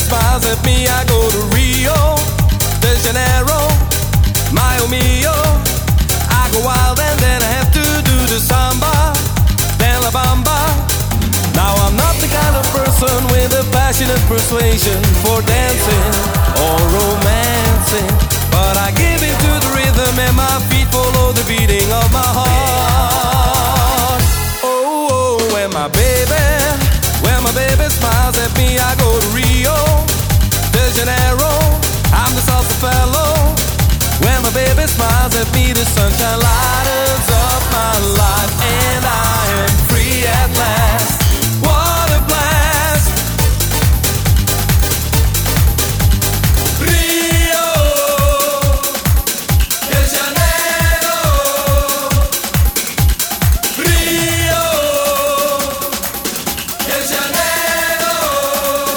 smiles at me, I go to Rio de Janeiro, mio. I go wild and then I have to do the samba, then la bamba. Now I'm not the kind of person with a passionate persuasion for dancing or romancing, but I give in to the rhythm and my feet follow the beating of my heart. Oh, oh, when my baby, when my baby smiles at me, I go Janeiro. I'm the salsa fellow. When my baby smiles at me, the sunshine life.